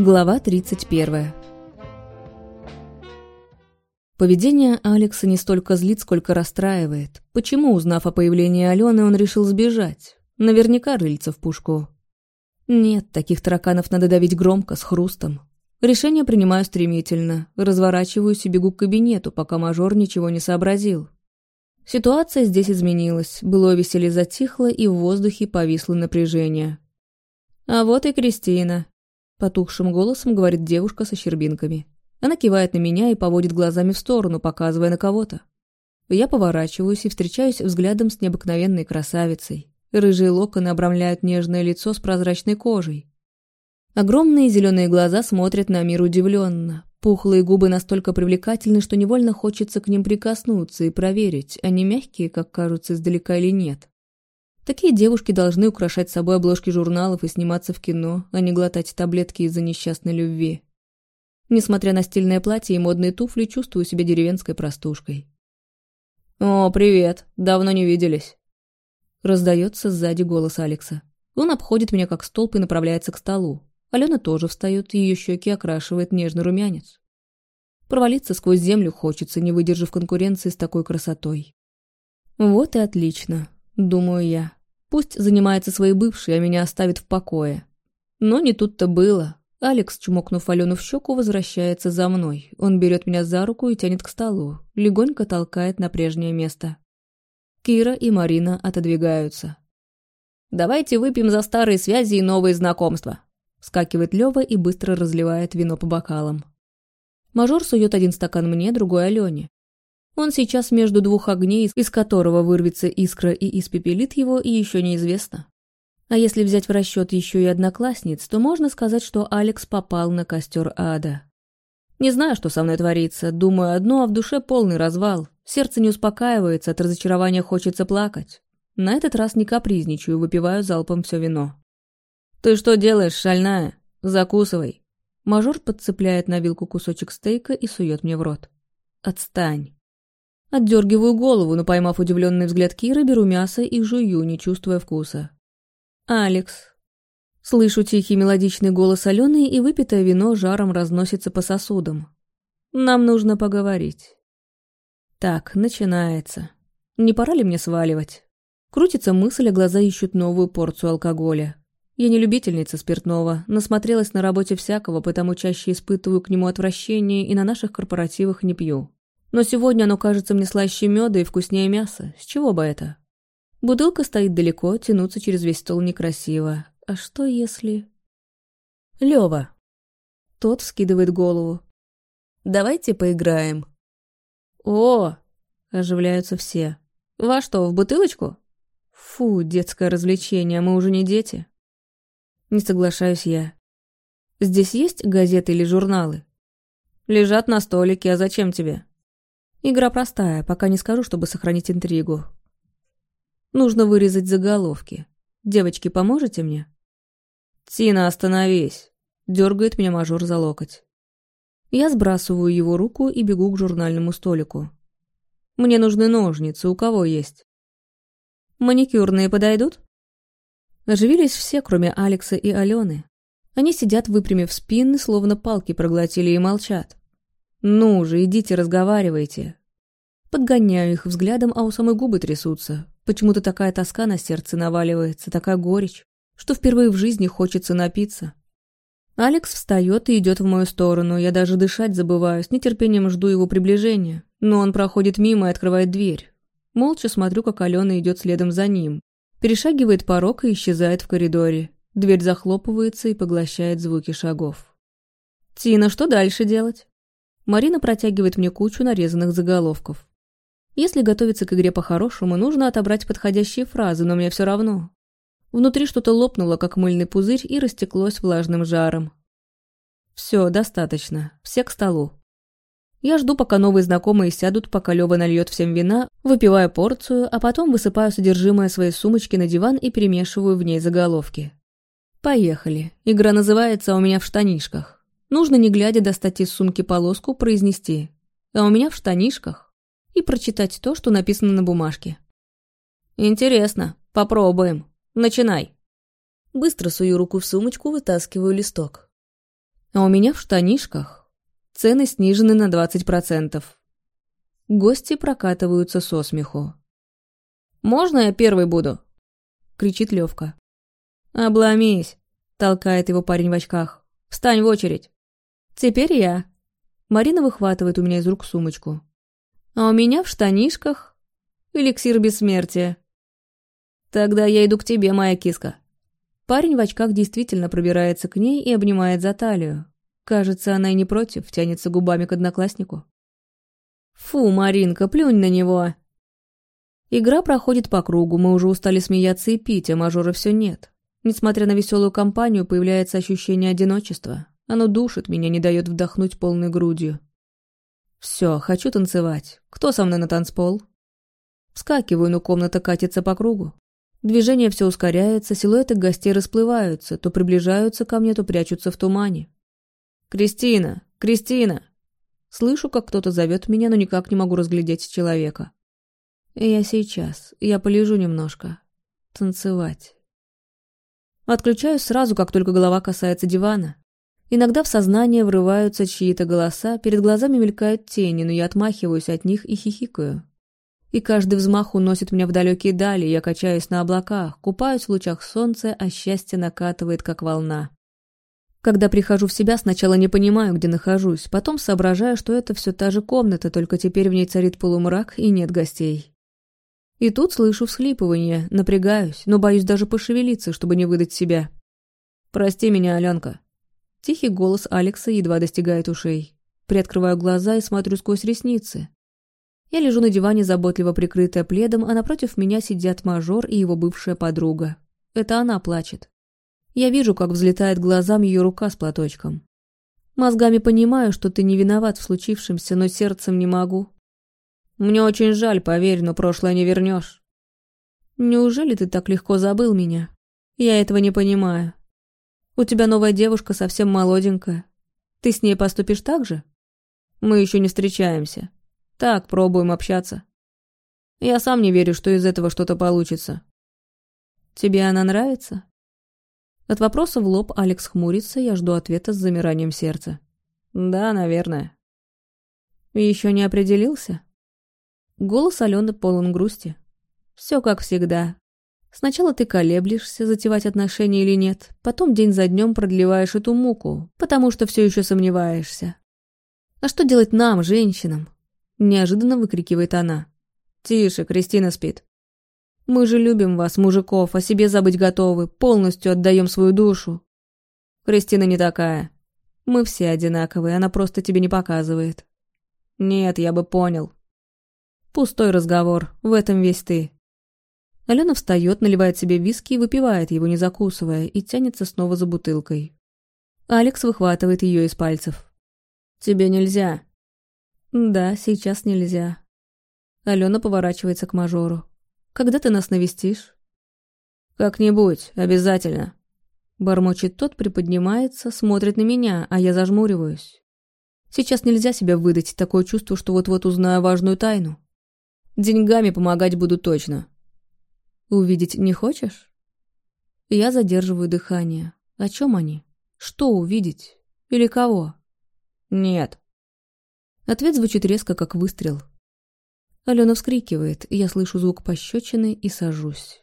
Глава 31 Поведение Алекса не столько злит, сколько расстраивает. Почему, узнав о появлении Алены, он решил сбежать? Наверняка рыльца в пушку. Нет, таких тараканов надо давить громко, с хрустом. Решение принимаю стремительно, разворачиваюсь и бегу к кабинету, пока мажор ничего не сообразил. Ситуация здесь изменилась, было веселье затихло, и в воздухе повисло напряжение. А вот и Кристина. Потухшим голосом говорит девушка со щербинками. Она кивает на меня и поводит глазами в сторону, показывая на кого-то. Я поворачиваюсь и встречаюсь взглядом с необыкновенной красавицей. Рыжие локоны обрамляют нежное лицо с прозрачной кожей. Огромные зеленые глаза смотрят на мир удивленно. Пухлые губы настолько привлекательны, что невольно хочется к ним прикоснуться и проверить, они мягкие, как кажутся издалека или нет. Такие девушки должны украшать собой обложки журналов и сниматься в кино, а не глотать таблетки из-за несчастной любви. Несмотря на стильное платье и модные туфли, чувствую себя деревенской простушкой. «О, привет! Давно не виделись!» Раздается сзади голос Алекса. Он обходит меня как столб и направляется к столу. Алена тоже встает, ее щеки окрашивает нежный румянец. Провалиться сквозь землю хочется, не выдержав конкуренции с такой красотой. Вот и отлично, думаю я. Пусть занимается своей бывшей, а меня оставит в покое. Но не тут-то было. Алекс, чмокнув Алену в щеку, возвращается за мной. Он берет меня за руку и тянет к столу, легонько толкает на прежнее место. Кира и Марина отодвигаются. «Давайте выпьем за старые связи и новые знакомства», Вскакивает Лёва и быстро разливает вино по бокалам. Мажор сует один стакан мне, другой Алене. Он сейчас между двух огней, из которого вырвется искра и испепелит его, и еще неизвестно. А если взять в расчет еще и одноклассниц, то можно сказать, что Алекс попал на костер ада. Не знаю, что со мной творится, думаю одно, а в душе полный развал. Сердце не успокаивается, от разочарования хочется плакать. На этот раз не капризничаю, выпиваю залпом все вино. «Ты что делаешь, шальная? Закусывай!» Мажор подцепляет на вилку кусочек стейка и сует мне в рот. «Отстань!» Отдергиваю голову, но, поймав удивленный взгляд Киры, беру мясо и жую, не чувствуя вкуса. «Алекс». Слышу тихий мелодичный голос Алены, и выпитое вино жаром разносится по сосудам. «Нам нужно поговорить». Так, начинается. Не пора ли мне сваливать? Крутится мысль, а глаза ищут новую порцию алкоголя. Я не любительница спиртного, насмотрелась на работе всякого, потому чаще испытываю к нему отвращение и на наших корпоративах не пью. Но сегодня оно кажется мне слаще меда и вкуснее мяса. С чего бы это? Бутылка стоит далеко, тянуться через весь стол некрасиво. А что если... Лёва. Тот вскидывает голову. «Давайте поиграем». «О!» – оживляются все. «Во что, в бутылочку?» «Фу, детское развлечение, мы уже не дети». Не соглашаюсь я. Здесь есть газеты или журналы? Лежат на столике, а зачем тебе? Игра простая, пока не скажу, чтобы сохранить интригу. Нужно вырезать заголовки. Девочки, поможете мне? Тина, остановись. Дергает меня мажор за локоть. Я сбрасываю его руку и бегу к журнальному столику. Мне нужны ножницы, у кого есть? Маникюрные подойдут? Оживились все, кроме Алекса и Алены. Они сидят, выпрямив спины, словно палки проглотили и молчат. «Ну же, идите, разговаривайте». Подгоняю их взглядом, а у самой губы трясутся. Почему-то такая тоска на сердце наваливается, такая горечь, что впервые в жизни хочется напиться. Алекс встает и идет в мою сторону, я даже дышать забываю, с нетерпением жду его приближения. Но он проходит мимо и открывает дверь. Молча смотрю, как Алена идет следом за ним. Перешагивает порог и исчезает в коридоре. Дверь захлопывается и поглощает звуки шагов. «Тина, что дальше делать?» Марина протягивает мне кучу нарезанных заголовков. Если готовиться к игре по-хорошему, нужно отобрать подходящие фразы, но мне все равно. Внутри что-то лопнуло, как мыльный пузырь, и растеклось влажным жаром. Все, достаточно. Все к столу. Я жду, пока новые знакомые сядут, пока Лёва нальет всем вина, выпиваю порцию, а потом высыпаю содержимое своей сумочки на диван и перемешиваю в ней заголовки. Поехали. Игра называется «У меня в штанишках». Нужно, не глядя, достать из сумки полоску, произнести «А у меня в штанишках» и прочитать то, что написано на бумажке. «Интересно. Попробуем. Начинай». Быстро сую руку в сумочку, вытаскиваю листок. А у меня в штанишках цены снижены на 20%. Гости прокатываются со смеху. «Можно я первый буду?» — кричит Левка. «Обломись!» — толкает его парень в очках. «Встань в очередь!» «Теперь я!» Марина выхватывает у меня из рук сумочку. «А у меня в штанишках эликсир бессмертия». «Тогда я иду к тебе, моя киска». Парень в очках действительно пробирается к ней и обнимает за талию. Кажется, она и не против, тянется губами к однокласснику. «Фу, Маринка, плюнь на него!» Игра проходит по кругу, мы уже устали смеяться и пить, а мажора все нет. Несмотря на веселую компанию, появляется ощущение одиночества. Оно душит меня, не дает вдохнуть полной грудью. Все, хочу танцевать. Кто со мной на танцпол? Вскакиваю, но комната катится по кругу. Движение все ускоряется, силуэты гостей расплываются, то приближаются ко мне, то прячутся в тумане. «Кристина! Кристина!» Слышу, как кто-то зовет меня, но никак не могу разглядеть человека. Я сейчас. Я полежу немножко. Танцевать. Отключаюсь сразу, как только голова касается дивана. Иногда в сознание врываются чьи-то голоса, перед глазами мелькают тени, но я отмахиваюсь от них и хихикаю. И каждый взмах уносит меня в далекие дали, я качаюсь на облаках, купаюсь в лучах солнца, а счастье накатывает, как волна. Когда прихожу в себя, сначала не понимаю, где нахожусь, потом соображаю, что это все та же комната, только теперь в ней царит полумрак и нет гостей. И тут слышу всхлипывание, напрягаюсь, но боюсь даже пошевелиться, чтобы не выдать себя. «Прости меня, Аленка». Тихий голос Алекса едва достигает ушей. Приоткрываю глаза и смотрю сквозь ресницы. Я лежу на диване, заботливо прикрытая пледом, а напротив меня сидят мажор и его бывшая подруга. Это она плачет. Я вижу, как взлетает глазам ее рука с платочком. Мозгами понимаю, что ты не виноват в случившемся, но сердцем не могу. Мне очень жаль, поверь, но прошлое не вернешь. Неужели ты так легко забыл меня? Я этого не понимаю. У тебя новая девушка совсем молоденькая. Ты с ней поступишь так же? Мы еще не встречаемся. Так, пробуем общаться. Я сам не верю, что из этого что-то получится. Тебе она нравится? От вопроса в лоб Алекс хмурится, я жду ответа с замиранием сердца. Да, наверное. Еще не определился? Голос Алены полон грусти. Все как всегда. Сначала ты колеблешься, затевать отношения или нет, потом день за днем продлеваешь эту муку, потому что все еще сомневаешься. А что делать нам, женщинам? Неожиданно выкрикивает она. Тише, Кристина спит. Мы же любим вас, мужиков, о себе забыть готовы, полностью отдаем свою душу. Кристина не такая. Мы все одинаковые, она просто тебе не показывает. Нет, я бы понял. Пустой разговор, в этом весь ты. Алена встает, наливает себе виски и выпивает его, не закусывая, и тянется снова за бутылкой. Алекс выхватывает ее из пальцев. «Тебе нельзя». «Да, сейчас нельзя». Алена поворачивается к мажору. Когда ты нас навестишь?» «Как-нибудь, обязательно». Бормочет тот, приподнимается, смотрит на меня, а я зажмуриваюсь. Сейчас нельзя себя выдать, такое чувство, что вот-вот узнаю важную тайну. Деньгами помогать буду точно. Увидеть не хочешь? Я задерживаю дыхание. О чем они? Что увидеть? Или кого? Нет. Ответ звучит резко, как выстрел. Алена вскрикивает, я слышу звук пощечины и сажусь.